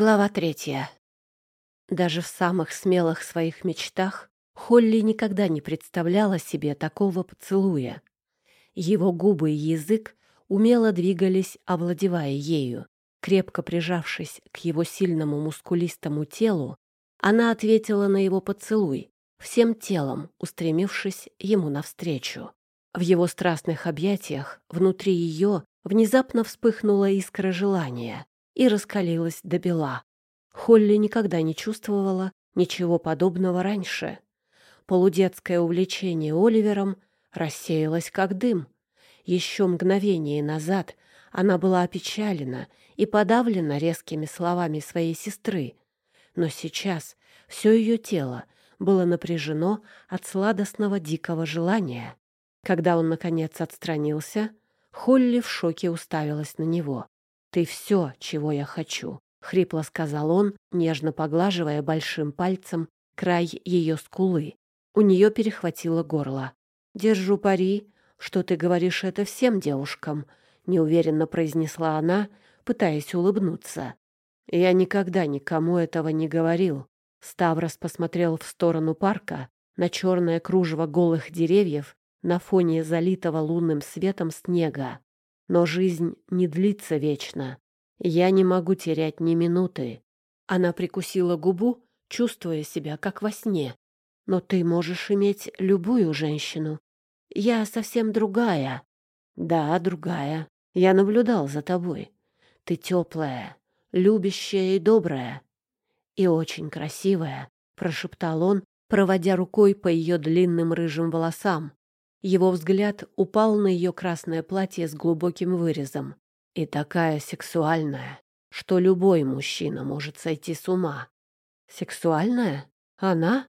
Глава третья. Даже в самых смелых своих мечтах Холли никогда не представляла себе такого поцелуя. Его губы и язык умело двигались, овладевая ею. Крепко прижавшись к его сильному мускулистому телу, она ответила на его поцелуй, всем телом устремившись ему навстречу. В его страстных объятиях внутри ее внезапно вспыхнула искра желания, и раскалилась до бела. Холли никогда не чувствовала ничего подобного раньше. Полудетское увлечение Оливером рассеялось как дым. Еще мгновение назад она была опечалена и подавлена резкими словами своей сестры, но сейчас все ее тело было напряжено от сладостного дикого желания. Когда он, наконец, отстранился, Холли в шоке уставилась на него. «Ты все, чего я хочу», — хрипло сказал он, нежно поглаживая большим пальцем край ее скулы. У нее перехватило горло. «Держу пари, что ты говоришь это всем девушкам», — неуверенно произнесла она, пытаясь улыбнуться. «Я никогда никому этого не говорил». Ставрос посмотрел в сторону парка, на черное кружево голых деревьев на фоне залитого лунным светом снега. Но жизнь не длится вечно. Я не могу терять ни минуты. Она прикусила губу, чувствуя себя как во сне. Но ты можешь иметь любую женщину. Я совсем другая. Да, другая. Я наблюдал за тобой. Ты теплая, любящая и добрая. И очень красивая, прошептал он, проводя рукой по ее длинным рыжим волосам. Его взгляд упал на ее красное платье с глубоким вырезом. И такая сексуальная, что любой мужчина может сойти с ума. Сексуальная? Она?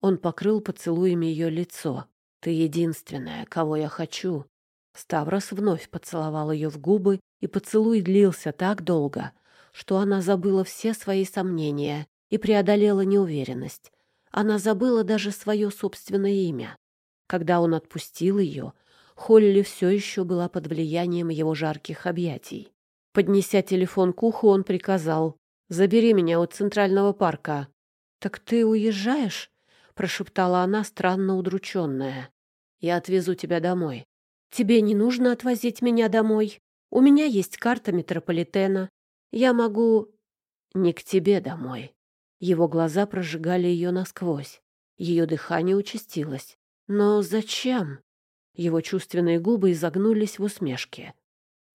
Он покрыл поцелуями ее лицо. Ты единственная, кого я хочу. Ставрос вновь поцеловал ее в губы, и поцелуй длился так долго, что она забыла все свои сомнения и преодолела неуверенность. Она забыла даже свое собственное имя. Когда он отпустил ее, Холли все еще была под влиянием его жарких объятий. Поднеся телефон к уху, он приказал «Забери меня от Центрального парка». «Так ты уезжаешь?» — прошептала она, странно удрученная. «Я отвезу тебя домой». «Тебе не нужно отвозить меня домой. У меня есть карта метрополитена. Я могу...» «Не к тебе домой». Его глаза прожигали ее насквозь. Ее дыхание участилось. Но зачем? Его чувственные губы изогнулись в усмешке.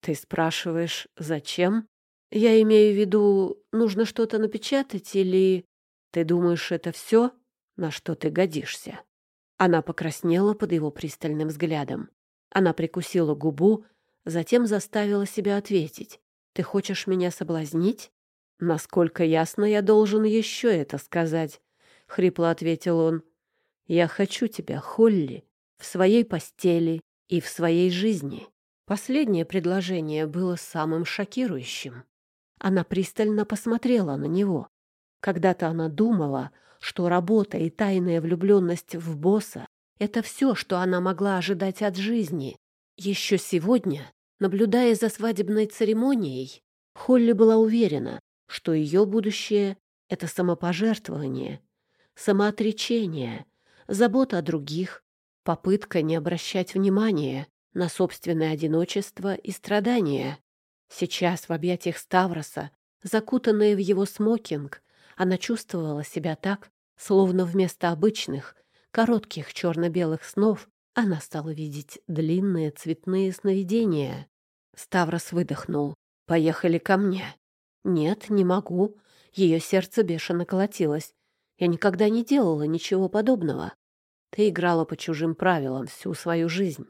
Ты спрашиваешь, зачем? Я имею в виду, нужно что-то напечатать или... Ты думаешь, это все, на что ты годишься? Она покраснела под его пристальным взглядом. Она прикусила губу, затем заставила себя ответить. «Ты хочешь меня соблазнить?» «Насколько ясно я должен еще это сказать?» — хрипло ответил он. Я хочу тебя, Холли, в своей постели и в своей жизни. Последнее предложение было самым шокирующим. Она пристально посмотрела на него. Когда-то она думала, что работа и тайная влюбленность в босса — это все, что она могла ожидать от жизни. Еще сегодня, наблюдая за свадебной церемонией, Холли была уверена, что ее будущее — это самопожертвование, самоотречение — забота о других, попытка не обращать внимания на собственное одиночество и страдания. Сейчас в объятиях Ставроса, закутанная в его смокинг, она чувствовала себя так, словно вместо обычных, коротких черно-белых снов она стала видеть длинные цветные сновидения. Ставрос выдохнул. «Поехали ко мне». «Нет, не могу». Ее сердце бешено колотилось. Я никогда не делала ничего подобного. Ты играла по чужим правилам всю свою жизнь.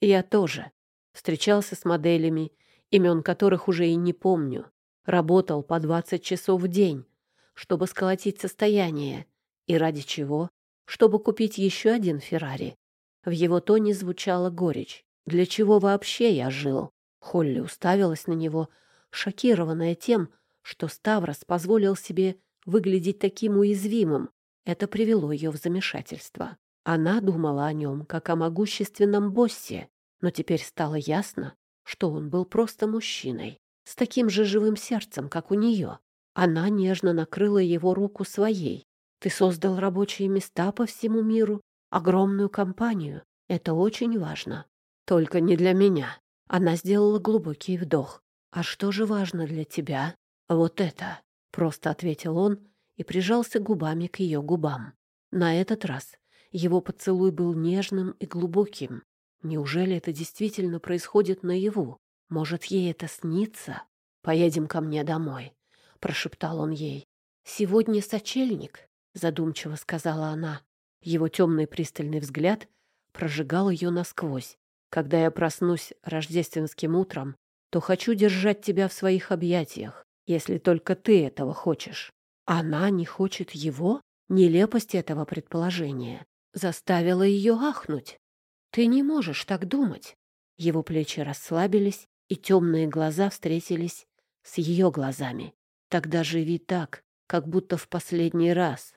Я тоже. Встречался с моделями, имен которых уже и не помню. Работал по 20 часов в день, чтобы сколотить состояние. И ради чего? Чтобы купить еще один Феррари. В его тоне звучала горечь. Для чего вообще я жил? Холли уставилась на него, шокированная тем, что Ставрос позволил себе выглядеть таким уязвимым. Это привело ее в замешательство. Она думала о нем, как о могущественном боссе, но теперь стало ясно, что он был просто мужчиной, с таким же живым сердцем, как у нее. Она нежно накрыла его руку своей. «Ты создал рабочие места по всему миру, огромную компанию. Это очень важно. Только не для меня». Она сделала глубокий вдох. «А что же важно для тебя?» «Вот это», — просто ответил он и прижался губами к ее губам. На этот раз его поцелуй был нежным и глубоким. Неужели это действительно происходит наяву? Может, ей это снится? «Поедем ко мне домой», — прошептал он ей. «Сегодня сочельник», — задумчиво сказала она. Его темный пристальный взгляд прожигал ее насквозь. «Когда я проснусь рождественским утром, то хочу держать тебя в своих объятиях, если только ты этого хочешь». Она не хочет его? Нелепость этого предположения заставила ее ахнуть. «Ты не можешь так думать». Его плечи расслабились, и темные глаза встретились с ее глазами. Тогда живи так, как будто в последний раз.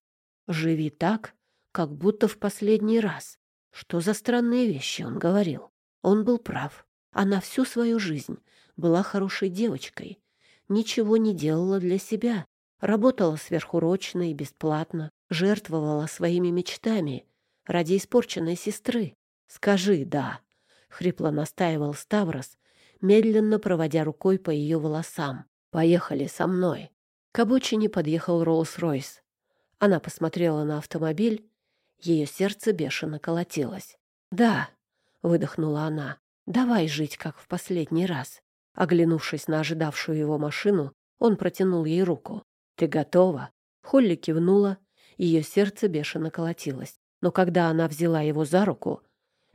Живи так, как будто в последний раз. Что за странные вещи он говорил? Он был прав. Она всю свою жизнь была хорошей девочкой, ничего не делала для себя, работала сверхурочно и бесплатно, жертвовала своими мечтами ради испорченной сестры. «Скажи «да», — хрипло настаивал Ставрос, медленно проводя рукой по ее волосам. «Поехали со мной». К обочине подъехал Роллс-Ройс. Она посмотрела на автомобиль, ее сердце бешено колотилось. «Да», — выдохнула она, — «давай жить, как в последний раз». Оглянувшись на ожидавшую его машину, он протянул ей руку. «Ты готова?» Холли кивнула, ее сердце бешено колотилось. Но когда она взяла его за руку,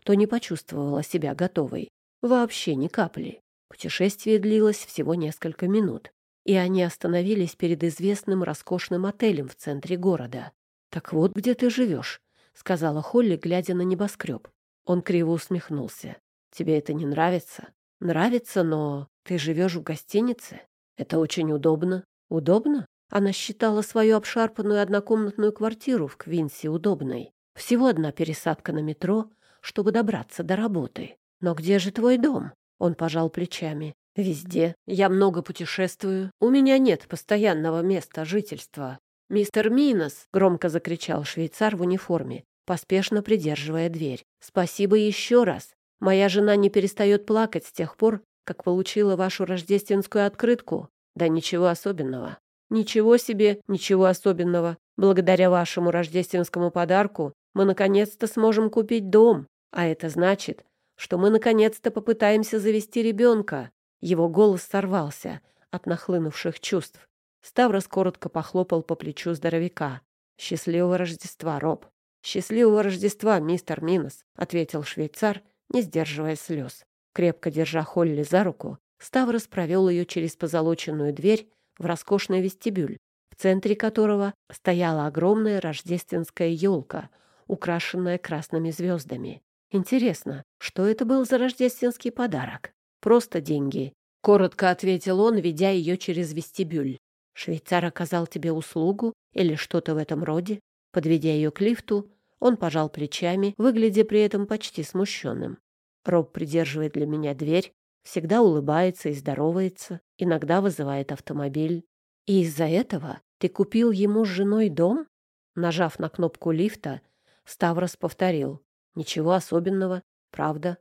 то не почувствовала себя готовой. Вообще ни капли. Путешествие длилось всего несколько минут, и они остановились перед известным роскошным отелем в центре города. «Так вот где ты живешь», — сказала Холли, глядя на небоскреб. Он криво усмехнулся. «Тебе это не нравится?» «Нравится, но ты живешь в гостинице. Это очень удобно». «Удобно?» Она считала свою обшарпанную однокомнатную квартиру в Квинсе удобной. Всего одна пересадка на метро, чтобы добраться до работы. «Но где же твой дом?» Он пожал плечами. «Везде. Я много путешествую. У меня нет постоянного места жительства». «Мистер Минос!» — громко закричал швейцар в униформе, поспешно придерживая дверь. «Спасибо еще раз. Моя жена не перестает плакать с тех пор, как получила вашу рождественскую открытку. Да ничего особенного. Ничего себе, ничего особенного. Благодаря вашему рождественскому подарку мы наконец-то сможем купить дом. А это значит, что мы наконец-то попытаемся завести ребенка. Его голос сорвался от нахлынувших чувств. Ставрос коротко похлопал по плечу здоровяка. «Счастливого Рождества, Роб!» «Счастливого Рождества, мистер Минос!» — ответил швейцар, не сдерживая слез. Крепко держа Холли за руку, Ставрос провел ее через позолоченную дверь в роскошный вестибюль, в центре которого стояла огромная рождественская елка, украшенная красными звездами. Интересно, что это был за рождественский подарок? Просто деньги. Коротко ответил он, ведя ее через вестибюль. Швейцар оказал тебе услугу или что-то в этом роде? Подведя ее к лифту, он пожал плечами, выглядя при этом почти смущенным. Роб придерживает для меня дверь, всегда улыбается и здоровается, иногда вызывает автомобиль. И из-за этого ты купил ему с женой дом? Нажав на кнопку лифта, Ставрос повторил. Ничего особенного, правда.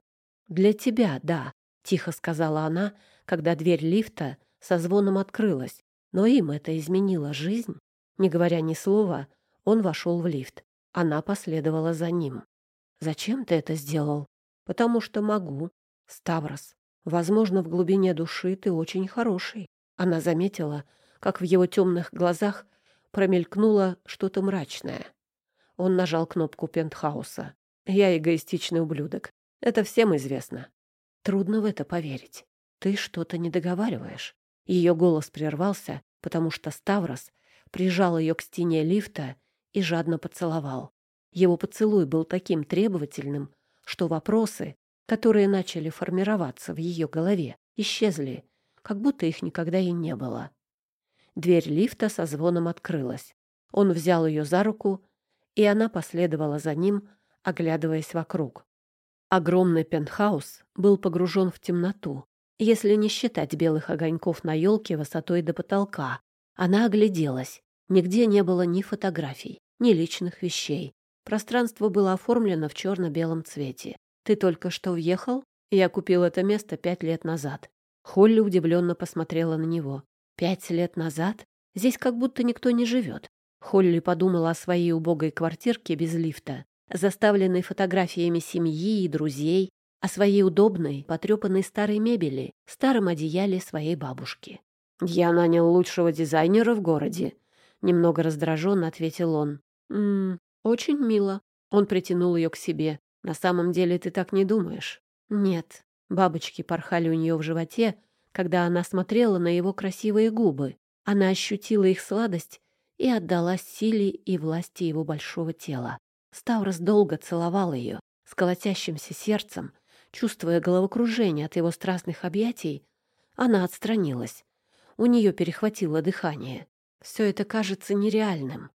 Для тебя, да, тихо сказала она, когда дверь лифта со звоном открылась. Но им это изменило жизнь. Не говоря ни слова, он вошел в лифт. Она последовала за ним. «Зачем ты это сделал?» «Потому что могу. Ставрос, возможно, в глубине души ты очень хороший». Она заметила, как в его темных глазах промелькнуло что-то мрачное. Он нажал кнопку пентхауса. Я эгоистичный ублюдок. Это всем известно. Трудно в это поверить. Ты что-то не договариваешь. Ее голос прервался, потому что Ставрос прижал ее к стене лифта и жадно поцеловал. Его поцелуй был таким требовательным, что вопросы, которые начали формироваться в ее голове, исчезли, как будто их никогда и не было. Дверь лифта со звоном открылась. Он взял ее за руку, и она последовала за ним, оглядываясь вокруг. Огромный пентхаус был погружен в темноту, если не считать белых огоньков на елке высотой до потолка. Она огляделась. Нигде не было ни фотографий, ни личных вещей. Пространство было оформлено в черно-белом цвете. «Ты только что въехал?» «Я купил это место пять лет назад». Холли удивленно посмотрела на него. «Пять лет назад? Здесь как будто никто не живет». Холли подумала о своей убогой квартирке без лифта, заставленной фотографиями семьи и друзей, о своей удобной, потрепанной старой мебели, старом одеяле своей бабушки. «Я нанял лучшего дизайнера в городе», — немного раздраженно ответил он. «М -м, очень мило». Он притянул ее к себе. «На самом деле ты так не думаешь?» «Нет». Бабочки порхали у нее в животе, когда она смотрела на его красивые губы. Она ощутила их сладость и отдалась силе и власти его большого тела. Ставрос долго целовал ее, с колотящимся сердцем, чувствуя головокружение от его страстных объятий, она отстранилась. У нее перехватило дыхание. Все это кажется нереальным.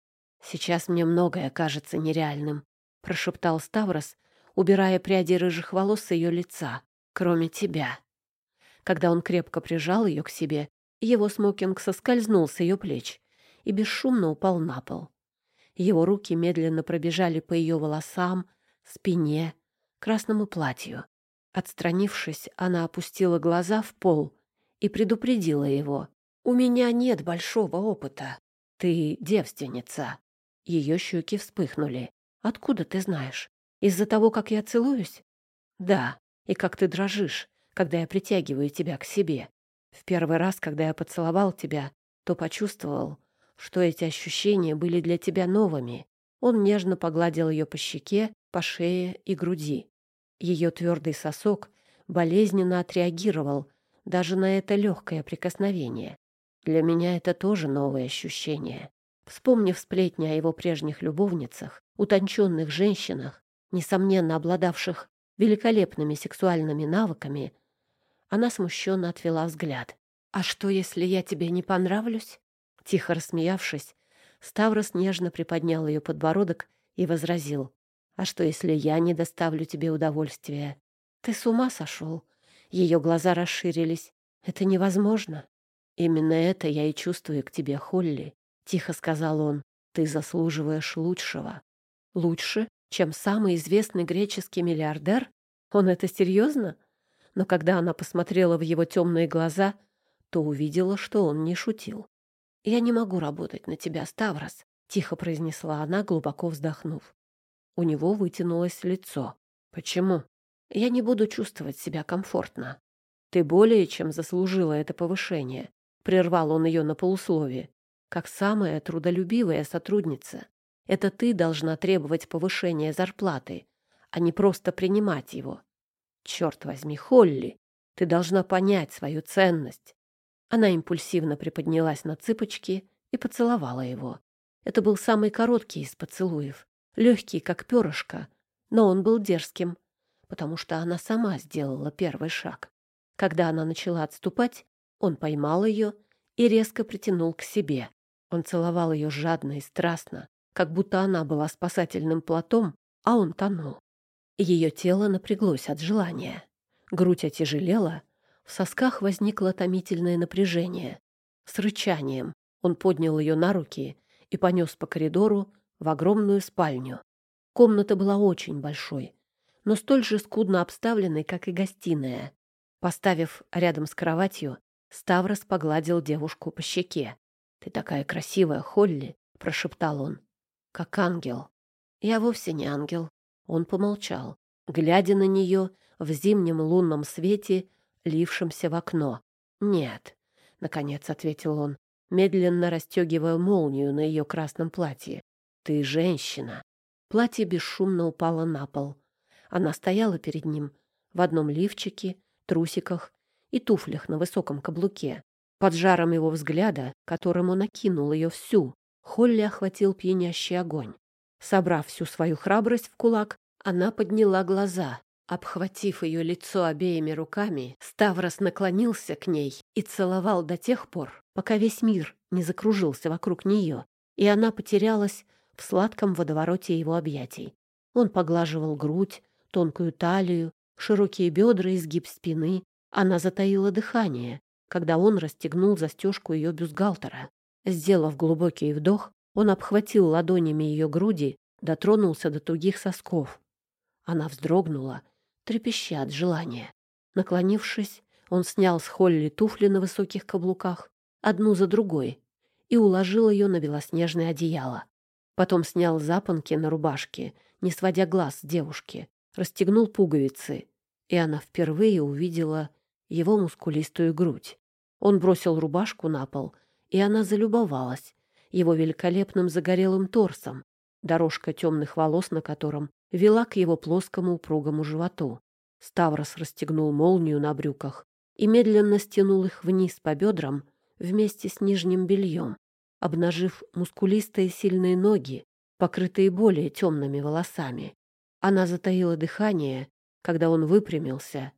Сейчас мне многое кажется нереальным, прошептал Ставрос, убирая пряди рыжих волос с ее лица, кроме тебя. Когда он крепко прижал ее к себе, его смокинг соскользнул с ее плеч и бесшумно упал на пол. Его руки медленно пробежали по ее волосам, спине, красному платью. Отстранившись, она опустила глаза в пол и предупредила его. «У меня нет большого опыта. Ты девственница». Ее щеки вспыхнули. «Откуда ты знаешь? Из-за того, как я целуюсь?» «Да, и как ты дрожишь, когда я притягиваю тебя к себе. В первый раз, когда я поцеловал тебя, то почувствовал, что эти ощущения были для тебя новыми. Он нежно погладил ее по щеке, по шее и груди. Ее твердый сосок болезненно отреагировал даже на это легкое прикосновение. Для меня это тоже новое ощущение. Вспомнив сплетни о его прежних любовницах, утонченных женщинах, несомненно обладавших великолепными сексуальными навыками, она смущенно отвела взгляд. «А что, если я тебе не понравлюсь?» Тихо рассмеявшись, Ставрос нежно приподнял ее подбородок и возразил. «А что, если я не доставлю тебе удовольствия?» «Ты с ума сошел?» Ее глаза расширились. «Это невозможно». «Именно это я и чувствую к тебе, Холли», — тихо сказал он. «Ты заслуживаешь лучшего». «Лучше, чем самый известный греческий миллиардер? Он это серьезно?» Но когда она посмотрела в его темные глаза, то увидела, что он не шутил. «Я не могу работать на тебя, Ставрос», — тихо произнесла она, глубоко вздохнув. У него вытянулось лицо. «Почему?» «Я не буду чувствовать себя комфортно». «Ты более чем заслужила это повышение», — прервал он ее на полусловие. «Как самая трудолюбивая сотрудница. Это ты должна требовать повышения зарплаты, а не просто принимать его. Черт возьми, Холли, ты должна понять свою ценность. Она импульсивно приподнялась на цыпочки и поцеловала его. Это был самый короткий из поцелуев, легкий, как перышко, но он был дерзким, потому что она сама сделала первый шаг. Когда она начала отступать, он поймал ее и резко притянул к себе. Он целовал ее жадно и страстно, как будто она была спасательным плотом, а он тонул. Ее тело напряглось от желания. Грудь отяжелела, в сосках возникло томительное напряжение. С рычанием он поднял ее на руки и понес по коридору в огромную спальню. Комната была очень большой, но столь же скудно обставленной, как и гостиная. Поставив рядом с кроватью, Ставрос погладил девушку по щеке. «Ты такая красивая, Холли!» — прошептал он. «Как ангел». «Я вовсе не ангел». Он помолчал. Глядя на нее в зимнем лунном свете, лившимся в окно. «Нет», — наконец ответил он, медленно расстегивая молнию на ее красном платье. «Ты женщина». Платье бесшумно упало на пол. Она стояла перед ним в одном лифчике, трусиках и туфлях на высоком каблуке. Под жаром его взгляда, которым он окинул ее всю, Холли охватил пьянящий огонь. Собрав всю свою храбрость в кулак, она подняла глаза Обхватив ее лицо обеими руками, Ставрос наклонился к ней и целовал до тех пор, пока весь мир не закружился вокруг нее, и она потерялась в сладком водовороте его объятий. Он поглаживал грудь, тонкую талию, широкие бедра и сгиб спины. Она затаила дыхание, когда он расстегнул застежку ее бюстгальтера. Сделав глубокий вдох, он обхватил ладонями ее груди, дотронулся до тугих сосков. Она вздрогнула, трепеща от желания. Наклонившись, он снял с Холли туфли на высоких каблуках, одну за другой, и уложил ее на белоснежное одеяло. Потом снял запонки на рубашке, не сводя глаз с девушки, расстегнул пуговицы, и она впервые увидела его мускулистую грудь. Он бросил рубашку на пол, и она залюбовалась его великолепным загорелым торсом, дорожка темных волос на котором вела к его плоскому упругому животу. Ставрос расстегнул молнию на брюках и медленно стянул их вниз по бедрам вместе с нижним бельем, обнажив мускулистые сильные ноги, покрытые более темными волосами. Она затаила дыхание, когда он выпрямился,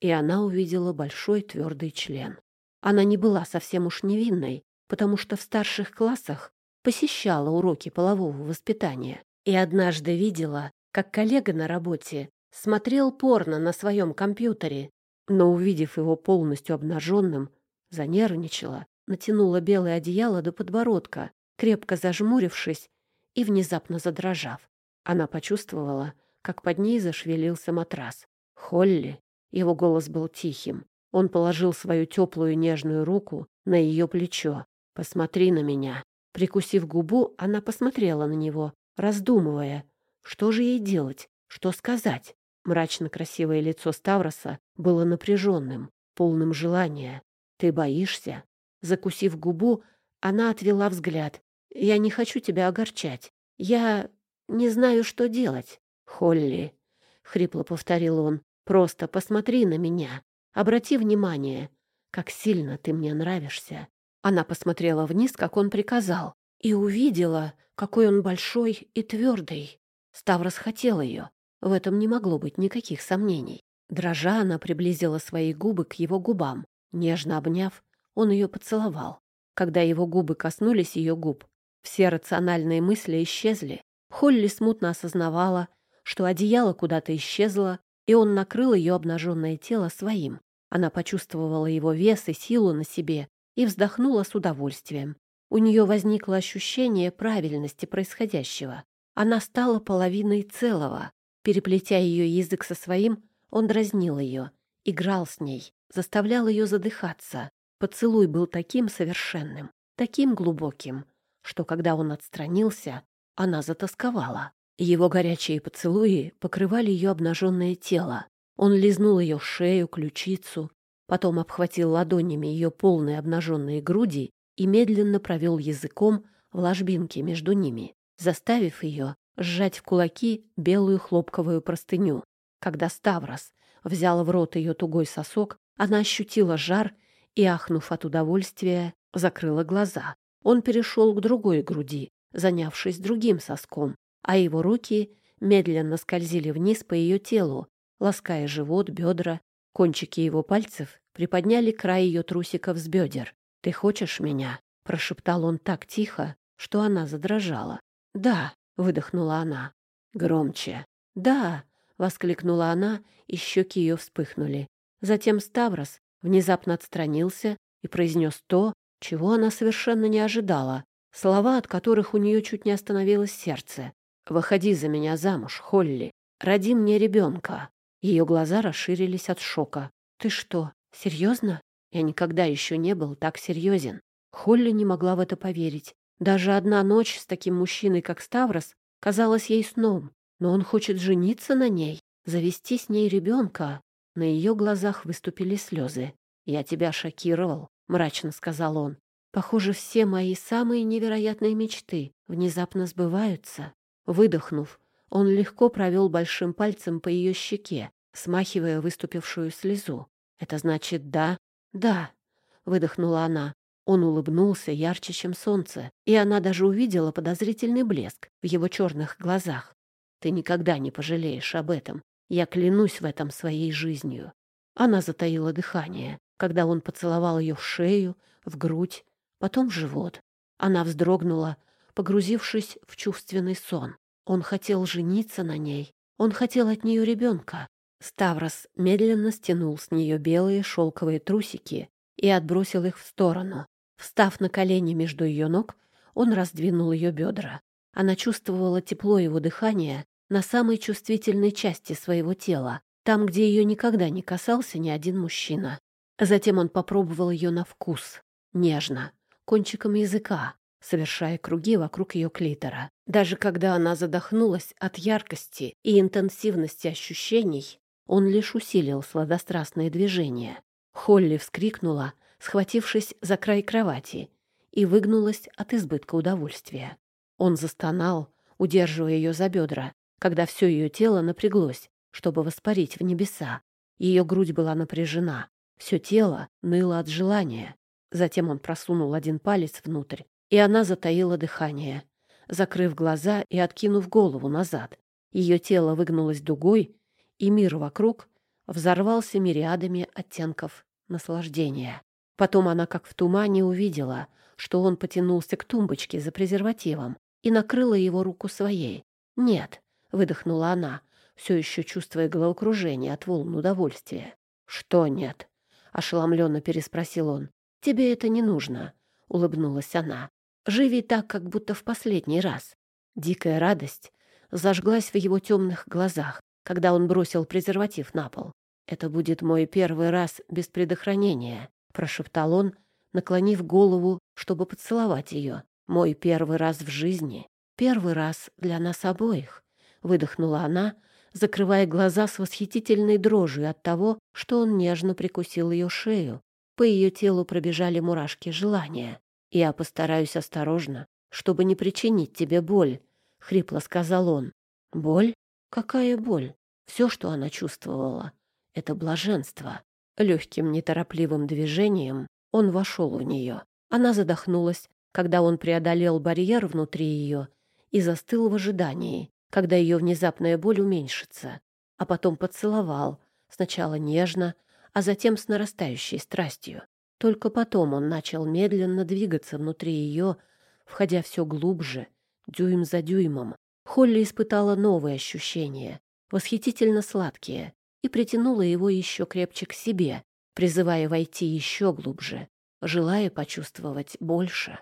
и она увидела большой твердый член. Она не была совсем уж невинной, потому что в старших классах посещала уроки полового воспитания и однажды видела, как коллега на работе смотрел порно на своем компьютере, но, увидев его полностью обнаженным, занервничала, натянула белое одеяло до подбородка, крепко зажмурившись и внезапно задрожав. Она почувствовала, как под ней зашевелился матрас. «Холли!» Его голос был тихим. Он положил свою теплую нежную руку на ее плечо. «Посмотри на меня». Прикусив губу, она посмотрела на него, раздумывая, что же ей делать, что сказать. Мрачно красивое лицо Ставроса было напряженным, полным желания. «Ты боишься?» Закусив губу, она отвела взгляд. «Я не хочу тебя огорчать. Я не знаю, что делать». «Холли», — хрипло повторил он, — «просто посмотри на меня. Обрати внимание, как сильно ты мне нравишься». Она посмотрела вниз, как он приказал, и увидела, какой он большой и твердый. Ставрос хотел ее. В этом не могло быть никаких сомнений. Дрожа, она приблизила свои губы к его губам. Нежно обняв, он ее поцеловал. Когда его губы коснулись ее губ, все рациональные мысли исчезли. Холли смутно осознавала, что одеяло куда-то исчезло, и он накрыл ее обнаженное тело своим. Она почувствовала его вес и силу на себе и вздохнула с удовольствием. У нее возникло ощущение правильности происходящего. Она стала половиной целого. Переплетя ее язык со своим, он дразнил ее, играл с ней, заставлял ее задыхаться. Поцелуй был таким совершенным, таким глубоким, что когда он отстранился, она затасковала. Его горячие поцелуи покрывали ее обнаженное тело. Он лизнул ее шею, ключицу, потом обхватил ладонями ее полные обнаженные груди и медленно провел языком в ложбинке между ними, заставив ее сжать в кулаки белую хлопковую простыню. Когда Ставрос взял в рот ее тугой сосок, она ощутила жар и, ахнув от удовольствия, закрыла глаза. Он перешел к другой груди, занявшись другим соском, а его руки медленно скользили вниз по ее телу, лаская живот, бедра. Кончики его пальцев приподняли край ее трусиков с бедер. «Ты хочешь меня?» — прошептал он так тихо, что она задрожала. «Да», — выдохнула она. «Громче». «Да», — воскликнула она, и щеки ее вспыхнули. Затем Ставрос внезапно отстранился и произнес то, чего она совершенно не ожидала, слова, от которых у нее чуть не остановилось сердце. «Выходи за меня замуж, Холли. Роди мне ребенка». Ее глаза расширились от шока. «Ты что, серьезно?» Я никогда еще не был так серьезен. Холли не могла в это поверить. Даже одна ночь с таким мужчиной, как Ставрос, казалась ей сном. Но он хочет жениться на ней, завести с ней ребенка. На ее глазах выступили слезы. «Я тебя шокировал», — мрачно сказал он. «Похоже, все мои самые невероятные мечты внезапно сбываются». Выдохнув, он легко провел большим пальцем по ее щеке, смахивая выступившую слезу. «Это значит да?» «Да», — выдохнула она. Он улыбнулся ярче, чем солнце, и она даже увидела подозрительный блеск в его черных глазах. «Ты никогда не пожалеешь об этом. Я клянусь в этом своей жизнью». Она затаила дыхание, когда он поцеловал ее в шею, в грудь, потом в живот. Она вздрогнула, погрузившись в чувственный сон. Он хотел жениться на ней. Он хотел от нее ребенка. Ставрос медленно стянул с нее белые шелковые трусики и отбросил их в сторону. Встав на колени между ее ног, он раздвинул ее бедра. Она чувствовала тепло его дыхания на самой чувствительной части своего тела, там, где ее никогда не касался ни один мужчина. Затем он попробовал ее на вкус, нежно, кончиком языка, совершая круги вокруг ее клитора. Даже когда она задохнулась от яркости и интенсивности ощущений, он лишь усилил сладострастные движения. Холли вскрикнула, схватившись за край кровати, и выгнулась от избытка удовольствия. Он застонал, удерживая ее за бедра, когда все ее тело напряглось, чтобы воспарить в небеса. Ее грудь была напряжена, все тело ныло от желания. Затем он просунул один палец внутрь, и она затаила дыхание, закрыв глаза и откинув голову назад. Ее тело выгнулось дугой, и мир вокруг взорвался мириадами оттенков наслаждения. Потом она, как в тумане, увидела, что он потянулся к тумбочке за презервативом и накрыла его руку своей. «Нет», — выдохнула она, все еще чувствуя головокружение от волн удовольствия. «Что нет?» — ошеломленно переспросил он. «Тебе это не нужно», — улыбнулась она. Живи так, как будто в последний раз. Дикая радость зажглась в его темных глазах, когда он бросил презерватив на пол. «Это будет мой первый раз без предохранения», — прошептал он, наклонив голову, чтобы поцеловать ее. «Мой первый раз в жизни. Первый раз для нас обоих», — выдохнула она, закрывая глаза с восхитительной дрожью от того, что он нежно прикусил ее шею. По ее телу пробежали мурашки желания. «Я постараюсь осторожно, чтобы не причинить тебе боль», — хрипло сказал он. «Боль? Какая боль?» Все, что она чувствовала, — это блаженство. Легким неторопливым движением он вошел в нее. Она задохнулась, когда он преодолел барьер внутри ее и застыл в ожидании, когда ее внезапная боль уменьшится, а потом поцеловал, сначала нежно, а затем с нарастающей страстью. Только потом он начал медленно двигаться внутри ее, входя все глубже, дюйм за дюймом. Холли испытала новые ощущения, восхитительно сладкие, и притянула его еще крепче к себе, призывая войти еще глубже, желая почувствовать больше.